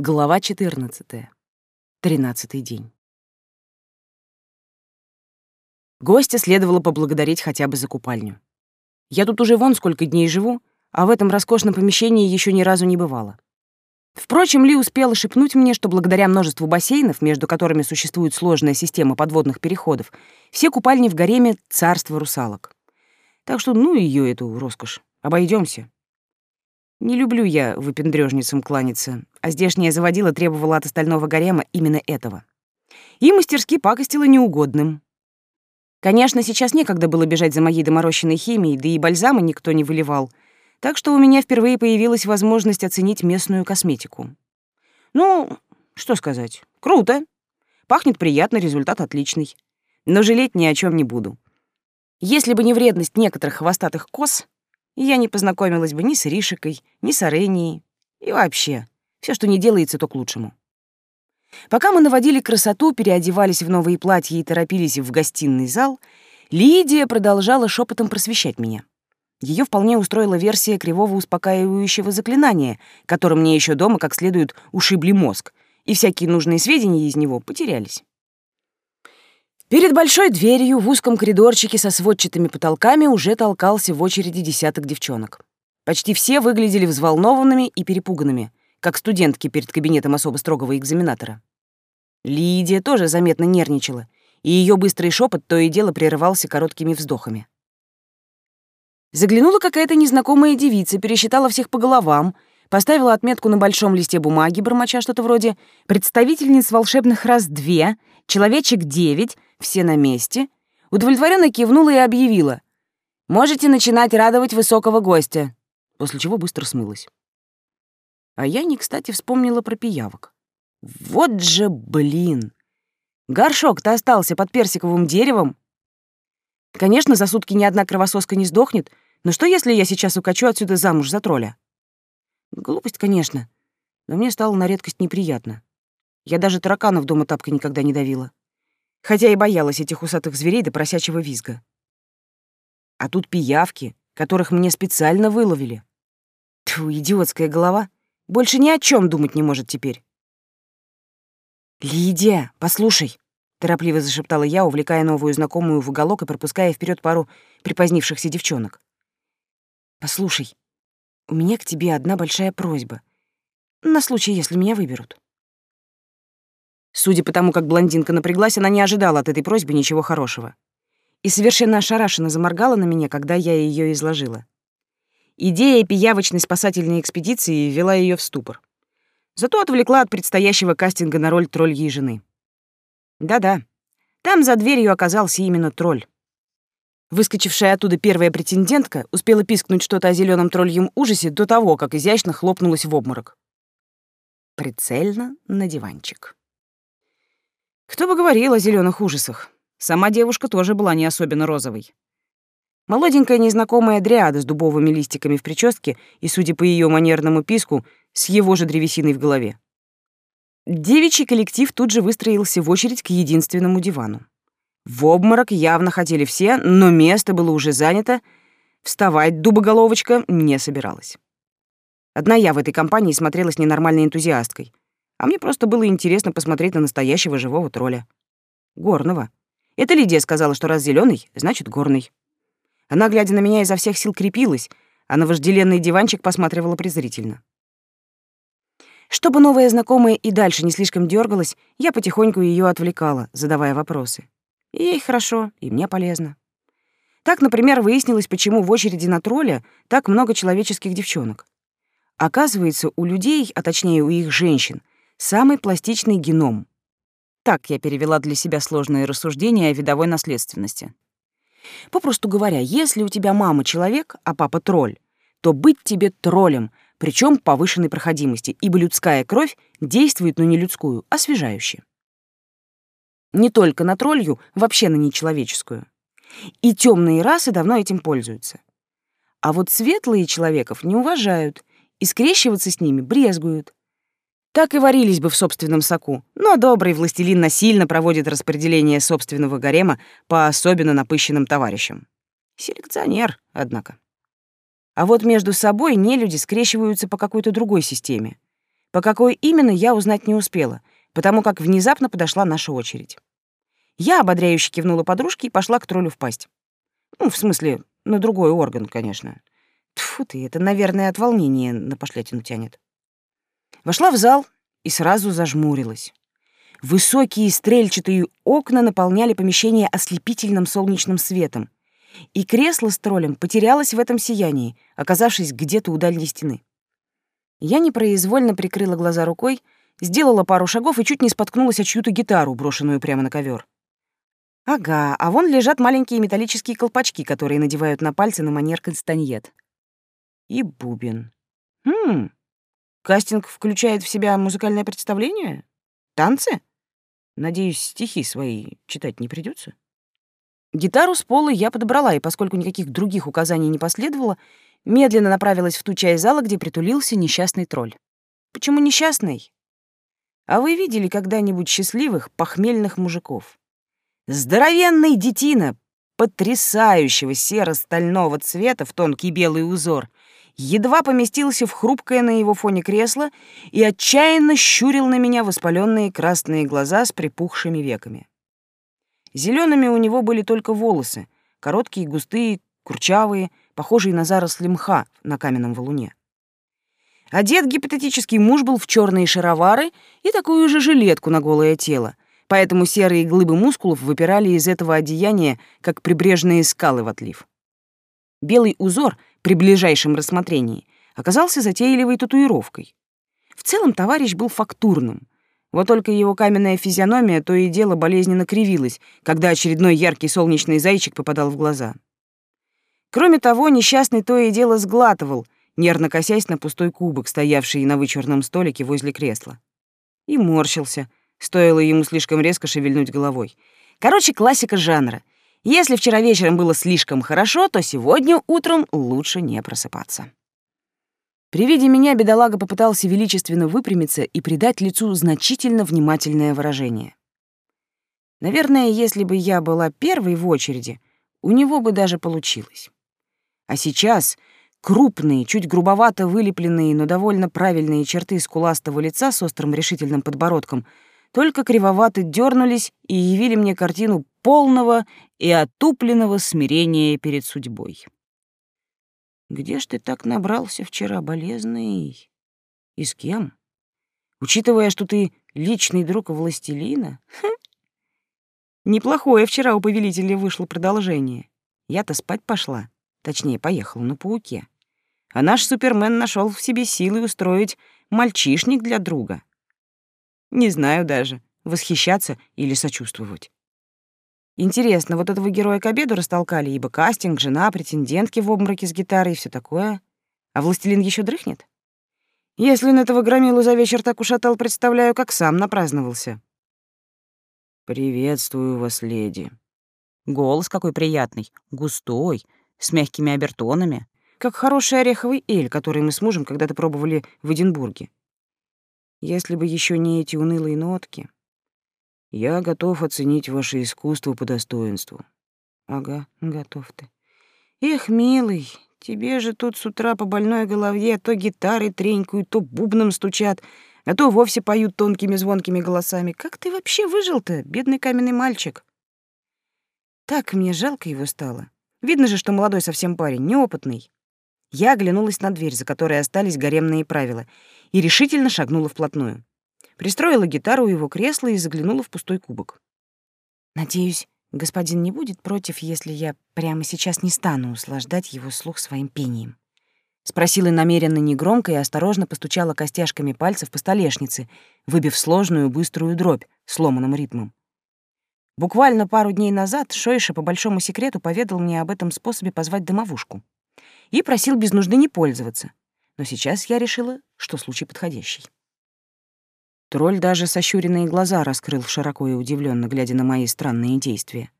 Глава 14. Тринадцатый день. Гостя следовало поблагодарить хотя бы за купальню. Я тут уже вон сколько дней живу, а в этом роскошном помещении еще ни разу не бывало. Впрочем, Ли успела шепнуть мне, что благодаря множеству бассейнов, между которыми существует сложная система подводных переходов, все купальни в гареме — царство русалок. Так что ну ее эту роскошь, обойдемся. Не люблю я выпендрёжницам кланяться, а здешняя заводила требовала от остального гарема именно этого. И мастерски пакостила неугодным. Конечно, сейчас некогда было бежать за моей доморощенной химией, да и бальзама никто не выливал, так что у меня впервые появилась возможность оценить местную косметику. Ну, что сказать, круто. Пахнет приятно, результат отличный. Но жалеть ни о чем не буду. Если бы не вредность некоторых хвостатых коз, я не познакомилась бы ни с Ришикой, ни с Аренией. И вообще, все, что не делается, то к лучшему. Пока мы наводили красоту, переодевались в новые платья и торопились в гостиный зал, Лидия продолжала шепотом просвещать меня. Ее вполне устроила версия кривого успокаивающего заклинания, которым мне еще дома как следует ушибли мозг, и всякие нужные сведения из него потерялись. Перед большой дверью в узком коридорчике со сводчатыми потолками уже толкался в очереди десяток девчонок. Почти все выглядели взволнованными и перепуганными, как студентки перед кабинетом особо строгого экзаменатора. Лидия тоже заметно нервничала, и ее быстрый шепот то и дело прерывался короткими вздохами. Заглянула какая-то незнакомая девица, пересчитала всех по головам, поставила отметку на большом листе бумаги, бормоча что-то вроде «Представительниц волшебных раз две», «Человечек девять», все на месте, удовлетворенно кивнула и объявила. «Можете начинать радовать высокого гостя», после чего быстро смылась. А я не кстати вспомнила про пиявок. Вот же блин! Горшок-то остался под персиковым деревом. Конечно, за сутки ни одна кровососка не сдохнет, но что, если я сейчас укачу отсюда замуж за тролля? Глупость, конечно, но мне стало на редкость неприятно. Я даже тараканов дома тапкой никогда не давила хотя и боялась этих усатых зверей до просячего визга. А тут пиявки, которых мне специально выловили. Тьфу, идиотская голова. Больше ни о чем думать не может теперь. «Лидия, послушай», — торопливо зашептала я, увлекая новую знакомую в уголок и пропуская вперед пару припозднившихся девчонок. «Послушай, у меня к тебе одна большая просьба. На случай, если меня выберут». Судя по тому, как блондинка напряглась, она не ожидала от этой просьбы ничего хорошего. И совершенно ошарашенно заморгала на меня, когда я ее изложила. Идея пиявочной спасательной экспедиции ввела ее в ступор. Зато отвлекла от предстоящего кастинга на роль тролльей жены. Да-да, там за дверью оказался именно тролль. Выскочившая оттуда первая претендентка успела пискнуть что-то о зеленом тролльем ужасе до того, как изящно хлопнулась в обморок. Прицельно на диванчик. Кто бы говорил о зеленых ужасах? Сама девушка тоже была не особенно розовой. Молоденькая незнакомая дриада с дубовыми листиками в прическе и, судя по ее манерному писку, с его же древесиной в голове. Девичий коллектив тут же выстроился в очередь к единственному дивану. В обморок явно хотели все, но место было уже занято, вставать дубоголовочка не собиралась. Одна я в этой компании смотрелась ненормальной энтузиасткой — а мне просто было интересно посмотреть на настоящего живого тролля. Горного. Это Лидия сказала, что раз зеленый, значит горный. Она, глядя на меня, изо всех сил крепилась, а на вожделенный диванчик посматривала презрительно. Чтобы новая знакомая и дальше не слишком дергалась, я потихоньку ее отвлекала, задавая вопросы. И ей хорошо, и мне полезно. Так, например, выяснилось, почему в очереди на тролля так много человеческих девчонок. Оказывается, у людей, а точнее у их женщин, самый пластичный геном. Так я перевела для себя сложные рассуждения о видовой наследственности. Попросту говоря, если у тебя мама человек, а папа тролль, то быть тебе троллем, причем повышенной проходимости, ибо людская кровь действует, но не людскую, а освежающе. Не только на троллью, вообще на нечеловеческую. И темные расы давно этим пользуются. А вот светлые человеков не уважают и скрещиваться с ними брезгуют так и варились бы в собственном соку, но добрый властелин насильно проводит распределение собственного гарема по особенно напыщенным товарищам. Селекционер, однако. А вот между собой нелюди скрещиваются по какой-то другой системе. По какой именно, я узнать не успела, потому как внезапно подошла наша очередь. Я ободряюще кивнула подружке и пошла к троллю в пасть. Ну, в смысле, на другой орган, конечно. Тьфу ты, это, наверное, от волнения на пошлятину тянет. Вошла в зал и сразу зажмурилась. Высокие стрельчатые окна наполняли помещение ослепительным солнечным светом, и кресло с троллем потерялось в этом сиянии, оказавшись где-то у дальней стены. Я непроизвольно прикрыла глаза рукой, сделала пару шагов и чуть не споткнулась о чью-то гитару, брошенную прямо на ковер. Ага, а вон лежат маленькие металлические колпачки, которые надевают на пальцы на манер кастаньет. И бубен. Хм, кастинг включает в себя музыкальное представление? Танцы? Надеюсь, стихи свои читать не придется. Гитару с пола я подобрала, и поскольку никаких других указаний не последовало, медленно направилась в ту часть зала, где притулился несчастный тролль. Почему несчастный? А вы видели когда-нибудь счастливых похмельных мужиков? Здоровенный детина, потрясающего серо-стального цвета в тонкий белый узор, едва поместился в хрупкое на его фоне кресло и отчаянно щурил на меня воспаленные красные глаза с припухшими веками. Зелеными у него были только волосы, короткие, густые, курчавые, похожие на заросли мха на каменном валуне. Одет гипотетический муж был в черные шаровары и такую же жилетку на голое тело, поэтому серые глыбы мускулов выпирали из этого одеяния, как прибрежные скалы в отлив. Белый узор при ближайшем рассмотрении оказался затейливой татуировкой. В целом товарищ был фактурным. Вот только его каменная физиономия то и дело болезненно кривилась, когда очередной яркий солнечный зайчик попадал в глаза. Кроме того, несчастный то и дело сглатывал, нервно косясь на пустой кубок, стоявший на вычурном столике возле кресла. И морщился, Стоило ему слишком резко шевельнуть головой. Короче, классика жанра. Если вчера вечером было слишком хорошо, то сегодня утром лучше не просыпаться. При виде меня бедолага попытался величественно выпрямиться и придать лицу значительно внимательное выражение. Наверное, если бы я была первой в очереди, у него бы даже получилось. А сейчас крупные, чуть грубовато вылепленные, но довольно правильные черты скуластого лица с острым решительным подбородком — только кривовато дернулись и явили мне картину полного и отупленного смирения перед судьбой. «Где ж ты так набрался вчера, болезный? И с кем? Учитывая, что ты личный друг властелина? Хм. Неплохое вчера у повелителя вышло продолжение. Я-то спать пошла, точнее, поехала на пауке. А наш супермен нашел в себе силы устроить мальчишник для друга. Не знаю даже, восхищаться или сочувствовать. Интересно, вот этого героя к обеду растолкали, ибо кастинг, жена, претендентки в обмороке с гитарой и все такое. А властелин еще дрыхнет? Если он этого громилу за вечер так ушатал, представляю, как сам напраздновался. «Приветствую вас, леди». Голос какой приятный, густой, с мягкими обертонами, как хороший ореховый эль, который мы с мужем когда-то пробовали в Эдинбурге. Если бы еще не эти унылые нотки. Я готов оценить ваше искусство по достоинству. Ага, готов ты. Эх, милый, тебе же тут с утра по больной голове то гитары тренькают, то бубном стучат, а то вовсе поют тонкими звонкими голосами. Как ты вообще выжил-то, бедный каменный мальчик? Так мне жалко его стало. Видно же, что молодой совсем парень, неопытный. Я оглянулась на дверь, за которой остались гаремные правила, и решительно шагнула вплотную. Пристроила гитару у его кресла и заглянула в пустой кубок. «Надеюсь, господин не будет против, если я прямо сейчас не стану услаждать его слух своим пением?» Спросила намеренно негромко и осторожно постучала костяшками пальцев по столешнице, выбив сложную быструю дробь сломанным ритмом. Буквально пару дней назад Шойша по большому секрету поведал мне об этом способе позвать домовушку и просил без нужды не пользоваться. Но сейчас я решила, что случай подходящий. Тролль даже сощуренные глаза раскрыл широко и удивленно, глядя на мои странные действия.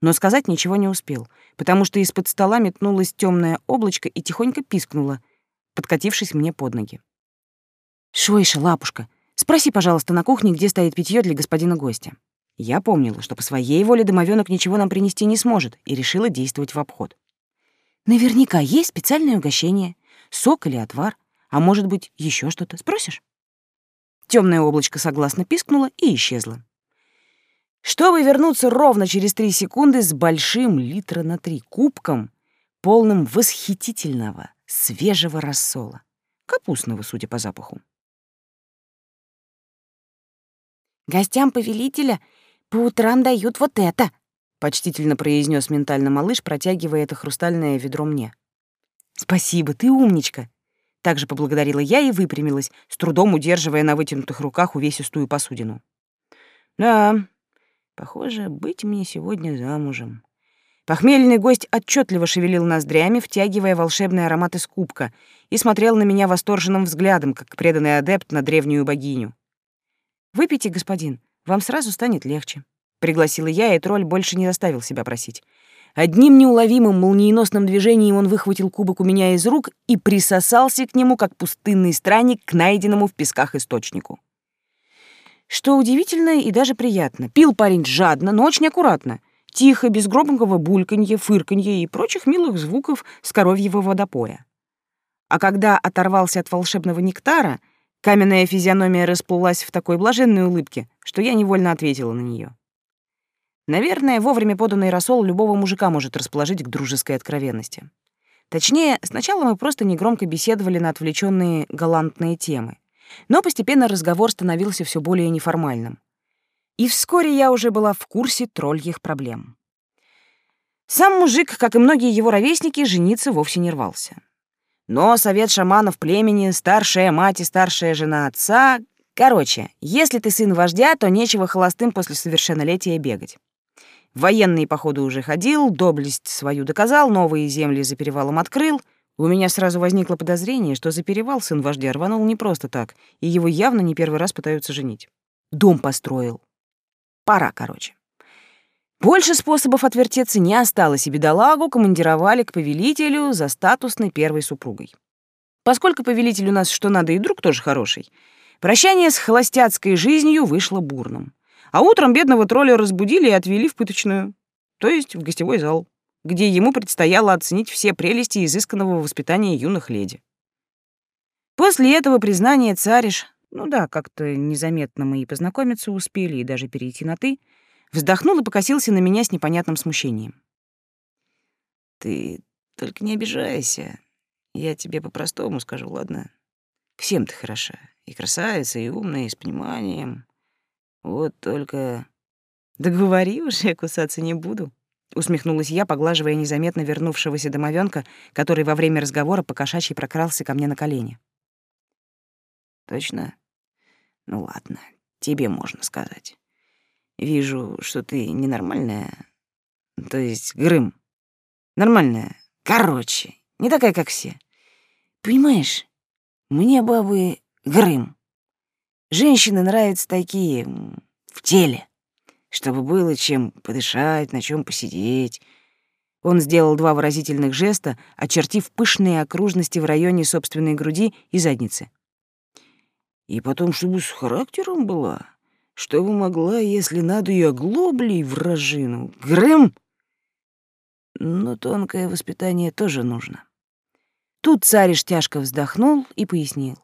Но сказать ничего не успел, потому что из-под стола метнулось темное облачко и тихонько пискнуло, подкатившись мне под ноги. «Шойша, лапушка, спроси, пожалуйста, на кухне, где стоит питье для господина гостя». Я помнила, что по своей воле домовенок ничего нам принести не сможет, и решила действовать в обход. Наверняка есть специальное угощение. Сок или отвар. А может быть, еще что-то. Спросишь? Темное облачко согласно пискнуло и исчезло. Чтобы вернуться ровно через три секунды с большим литра на три кубком, полным восхитительного свежего рассола. Капустного, судя по запаху. «Гостям повелителя по утрам дают вот это», — почтительно произнес ментально малыш, протягивая это хрустальное ведро мне. «Спасибо, ты умничка!» Также поблагодарила я и выпрямилась, с трудом удерживая на вытянутых руках увесистую посудину. «Да, похоже, быть мне сегодня замужем». Похмельный гость отчетливо шевелил ноздрями, втягивая волшебный аромат из кубка, и смотрел на меня восторженным взглядом, как преданный адепт на древнюю богиню. «Выпейте, господин, вам сразу станет легче», — пригласила я, и тролль больше не заставил себя просить. Одним неуловимым молниеносным движением он выхватил кубок у меня из рук и присосался к нему, как пустынный странник к найденному в песках источнику. Что удивительно и даже приятно. Пил парень жадно, но очень аккуратно. Тихо, без громкого бульканья, фырканья и прочих милых звуков с коровьего водопоя. А когда оторвался от волшебного нектара — Каменная физиономия расплылась в такой блаженной улыбке, что я невольно ответила на нее. Наверное, вовремя поданный рассол любого мужика может расположить к дружеской откровенности. Точнее, сначала мы просто негромко беседовали на отвлеченные галантные темы. Но постепенно разговор становился все более неформальным. И вскоре я уже была в курсе тролльих проблем. Сам мужик, как и многие его ровесники, жениться вовсе не рвался. Но совет шаманов племени, старшая мать и старшая жена отца... Короче, если ты сын вождя, то нечего холостым после совершеннолетия бегать. Военные походы уже ходил, доблесть свою доказал, новые земли за перевалом открыл. У меня сразу возникло подозрение, что за перевал сын вождя рванул не просто так, и его явно не первый раз пытаются женить. Дом построил. Пора, короче. Больше способов отвертеться не осталось, и бедолагу командировали к повелителю за статусной первой супругой. Поскольку повелитель у нас что надо и друг тоже хороший, прощание с холостяцкой жизнью вышло бурным. А утром бедного тролля разбудили и отвели в пыточную, то есть в гостевой зал, где ему предстояло оценить все прелести изысканного воспитания юных леди. После этого признания цариш, ну да, как-то незаметно мы и познакомиться успели, и даже перейти на «ты», вздохнул и покосился на меня с непонятным смущением. «Ты только не обижайся. Я тебе по-простому скажу, ладно? Всем ты хороша. И красавица, и умная, и с пониманием. Вот только... Да говори уже, я кусаться не буду». Усмехнулась я, поглаживая незаметно вернувшегося домовенка, который во время разговора покошачьи прокрался ко мне на колени. «Точно? Ну ладно, тебе можно сказать». Вижу, что ты ненормальная. То есть Грым. Нормальная. Короче, не такая, как все. Понимаешь, мне бабы Грым. Женщины нравятся такие в теле, чтобы было чем подышать, на чем посидеть. Он сделал два выразительных жеста, очертив пышные окружности в районе собственной груди и задницы. И потом, чтобы с характером была чтобы могла, если надо, и оглоблей вражину. Грым! Но тонкое воспитание тоже нужно. Тут цариш тяжко вздохнул и пояснил.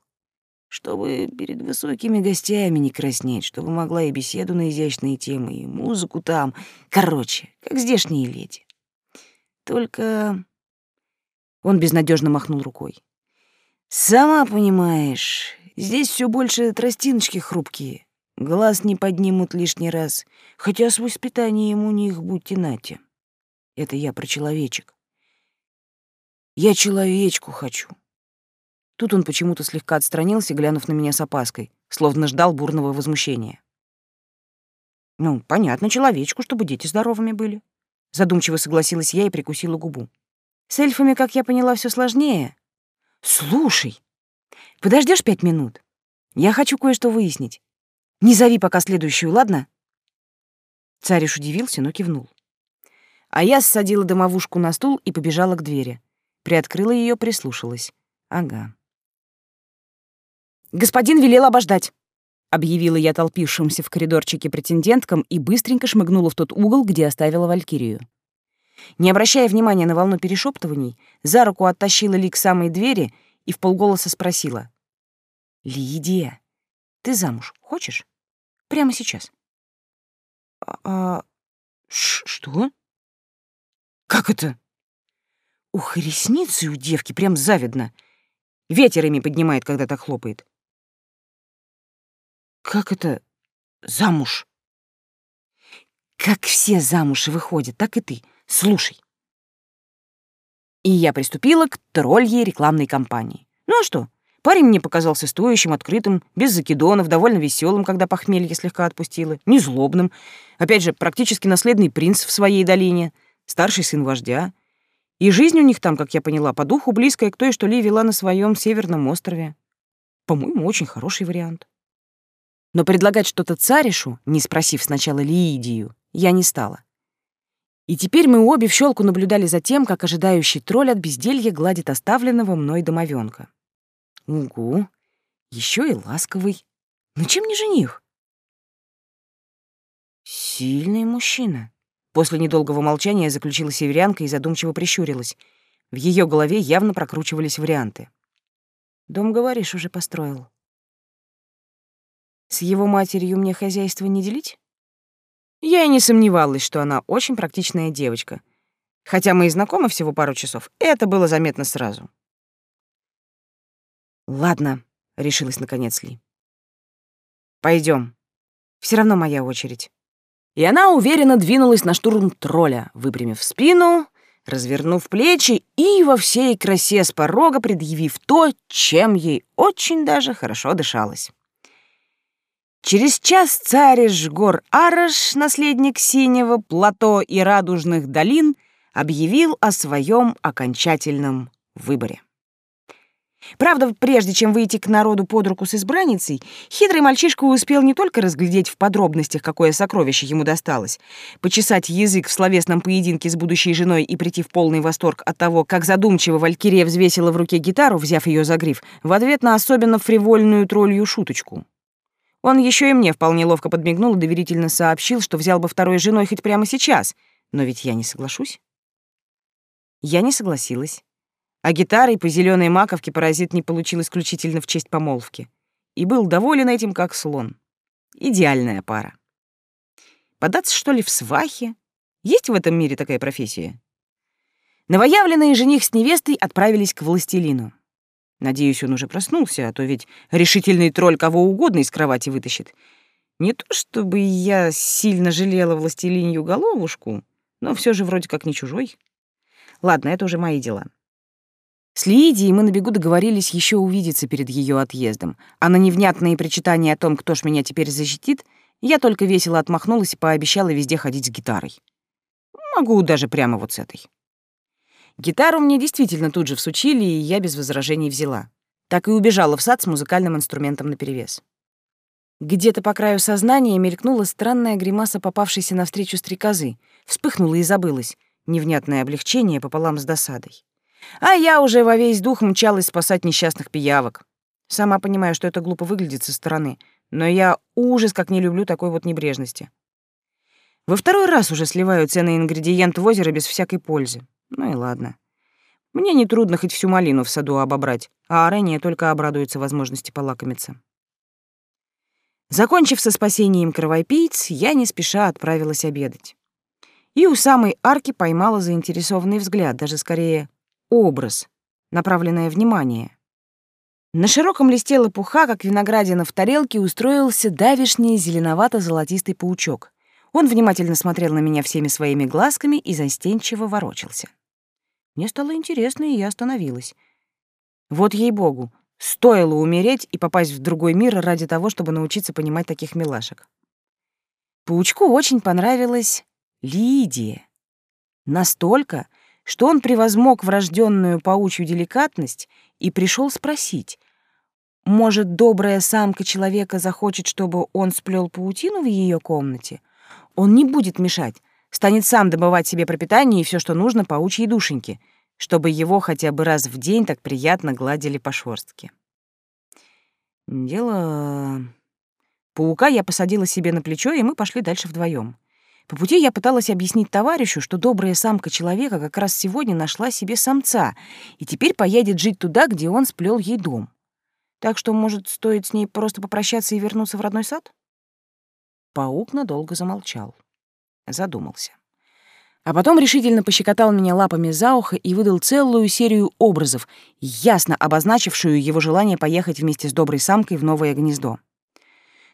Чтобы перед высокими гостями не краснеть, чтобы могла и беседу на изящные темы, и музыку там. Короче, как здешние леди. Только... Он безнадежно махнул рукой. «Сама понимаешь, здесь все больше тростиночки хрупкие. Глаз не поднимут лишний раз, хотя с воспитанием у них будьте нате. Это я про человечек. Я человечку хочу. Тут он почему-то слегка отстранился, глянув на меня с опаской, словно ждал бурного возмущения. Ну, понятно, человечку, чтобы дети здоровыми были. Задумчиво согласилась я и прикусила губу. С эльфами, как я поняла, все сложнее. Слушай, подождешь пять минут? Я хочу кое-что выяснить. Не зови пока следующую, ладно?» Цариш удивился, но кивнул. А я ссадила домовушку на стул и побежала к двери. Приоткрыла ее, прислушалась. Ага. «Господин велел обождать», — объявила я толпившимся в коридорчике претенденткам и быстренько шмыгнула в тот угол, где оставила Валькирию. Не обращая внимания на волну перешептываний, за руку оттащила Ли к самой двери и в полголоса спросила. «Лидия, Ты замуж хочешь? Прямо сейчас. А, а что? Как это? Ух, ресницы у девки прям завидно. Ветер ими поднимает, когда так хлопает. Как это замуж? Как все замуж выходят, так и ты. Слушай. И я приступила к тролльей рекламной кампании. Ну а что? Парень мне показался стоящим, открытым, без закидонов, довольно веселым, когда похмелье слегка отпустило, незлобным. Опять же, практически наследный принц в своей долине, старший сын вождя. И жизнь у них там, как я поняла, по духу близкая к той, что Ли вела на своем северном острове. По-моему, очень хороший вариант. Но предлагать что-то царишу, не спросив сначала Лиидию, я не стала. И теперь мы обе в щелку наблюдали за тем, как ожидающий тролль от безделья гладит оставленного мной домовенка. Угу, еще и ласковый. Но чем не жених? Сильный мужчина. После недолгого молчания заключила северянка и задумчиво прищурилась. В ее голове явно прокручивались варианты. «Дом, говоришь, уже построил. С его матерью мне хозяйство не делить?» Я и не сомневалась, что она очень практичная девочка. Хотя мы и знакомы всего пару часов, это было заметно сразу. «Ладно», — решилась наконец Ли. Пойдем. Все равно моя очередь». И она уверенно двинулась на штурм тролля, выпрямив спину, развернув плечи и во всей красе с порога предъявив то, чем ей очень даже хорошо дышалось. Через час царь гор Араш, наследник Синего, Плато и Радужных долин, объявил о своем окончательном выборе. Правда, прежде чем выйти к народу под руку с избранницей, хитрый мальчишка успел не только разглядеть в подробностях, какое сокровище ему досталось, почесать язык в словесном поединке с будущей женой и прийти в полный восторг от того, как задумчиво Валькирия взвесила в руке гитару, взяв ее за гриф, в ответ на особенно фривольную троллью шуточку. Он еще и мне вполне ловко подмигнул и доверительно сообщил, что взял бы второй женой хоть прямо сейчас, но ведь я не соглашусь. Я не согласилась. А гитарой по зеленой маковке паразит не получил исключительно в честь помолвки. И был доволен этим, как слон. Идеальная пара. Податься, что ли, в свахи? Есть в этом мире такая профессия? Новоявленный жених с невестой отправились к властелину. Надеюсь, он уже проснулся, а то ведь решительный тролль кого угодно из кровати вытащит. Не то чтобы я сильно жалела властелинью головушку, но все же вроде как не чужой. Ладно, это уже мои дела. С Лидией мы на бегу договорились еще увидеться перед ее отъездом, а на невнятные причитания о том, кто ж меня теперь защитит, я только весело отмахнулась и пообещала везде ходить с гитарой. Могу даже прямо вот с этой. Гитару мне действительно тут же всучили, и я без возражений взяла. Так и убежала в сад с музыкальным инструментом наперевес. Где-то по краю сознания мелькнула странная гримаса попавшейся навстречу стрекозы, вспыхнула и забылась, невнятное облегчение пополам с досадой. А я уже во весь дух мчалась спасать несчастных пиявок. Сама понимаю, что это глупо выглядит со стороны, но я ужас как не люблю такой вот небрежности. Во второй раз уже сливаю ценный ингредиент в озеро без всякой пользы. Ну и ладно. Мне нетрудно хоть всю малину в саду обобрать, а Арения только обрадуется возможности полакомиться. Закончив со спасением кровопийц, я не спеша отправилась обедать. И у самой арки поймала заинтересованный взгляд, даже скорее образ, направленное внимание. На широком листе лопуха, как виноградина в тарелке, устроился давишний зеленовато-золотистый паучок. Он внимательно смотрел на меня всеми своими глазками и застенчиво ворочался. Мне стало интересно, и я остановилась. Вот ей-богу, стоило умереть и попасть в другой мир ради того, чтобы научиться понимать таких милашек. Паучку очень понравилась Лидия. Настолько, что он превозмог врожденную паучью деликатность и пришел спросить, может, добрая самка человека захочет, чтобы он сплел паутину в ее комнате? Он не будет мешать, станет сам добывать себе пропитание и все, что нужно паучьей душеньке, чтобы его хотя бы раз в день так приятно гладили по шорстке. Дело... Паука я посадила себе на плечо, и мы пошли дальше вдвоем. По пути я пыталась объяснить товарищу, что добрая самка человека как раз сегодня нашла себе самца и теперь поедет жить туда, где он сплел ей дом. Так что, может, стоит с ней просто попрощаться и вернуться в родной сад? Паук надолго замолчал. Задумался. А потом решительно пощекотал меня лапами за ухо и выдал целую серию образов, ясно обозначившую его желание поехать вместе с доброй самкой в новое гнездо.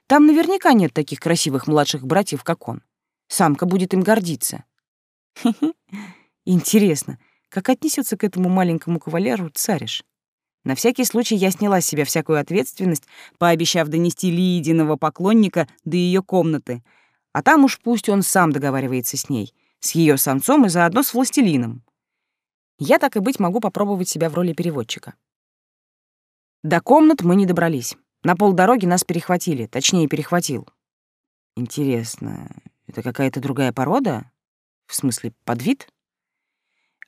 Там наверняка нет таких красивых младших братьев, как он. Самка будет им гордиться. Интересно, как отнесется к этому маленькому кавалеру цариш? На всякий случай я сняла с себя всякую ответственность, пообещав донести Лидиного поклонника до ее комнаты, а там уж пусть он сам договаривается с ней, с ее самцом и заодно с властелином. Я так и быть могу попробовать себя в роли переводчика. До комнат мы не добрались. На полдороги нас перехватили, точнее, перехватил. Интересно, это какая-то другая порода? В смысле, подвид?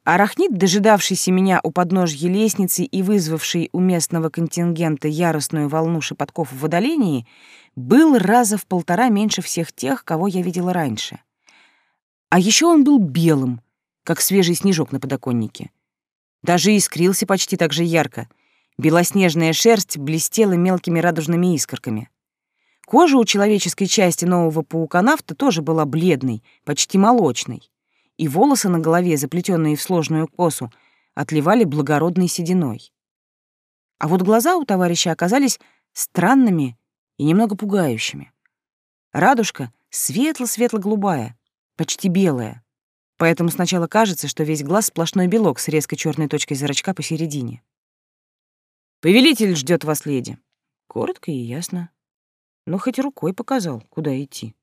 Арахнит, дожидавшийся меня у подножья лестницы и вызвавший у местного контингента яростную волну шепотков в водолении, был раза в полтора меньше всех тех, кого я видела раньше. А еще он был белым, как свежий снежок на подоконнике. Даже искрился почти так же ярко. Белоснежная шерсть блестела мелкими радужными искорками. Кожа у человеческой части нового пауканавта тоже была бледной, почти молочной и волосы на голове, заплетенные в сложную косу, отливали благородной сединой. А вот глаза у товарища оказались странными и немного пугающими. Радужка светло-светло-голубая, почти белая, поэтому сначала кажется, что весь глаз сплошной белок с резкой черной точкой зрачка посередине. «Повелитель ждет вас, леди». Коротко и ясно. Но хоть рукой показал, куда идти.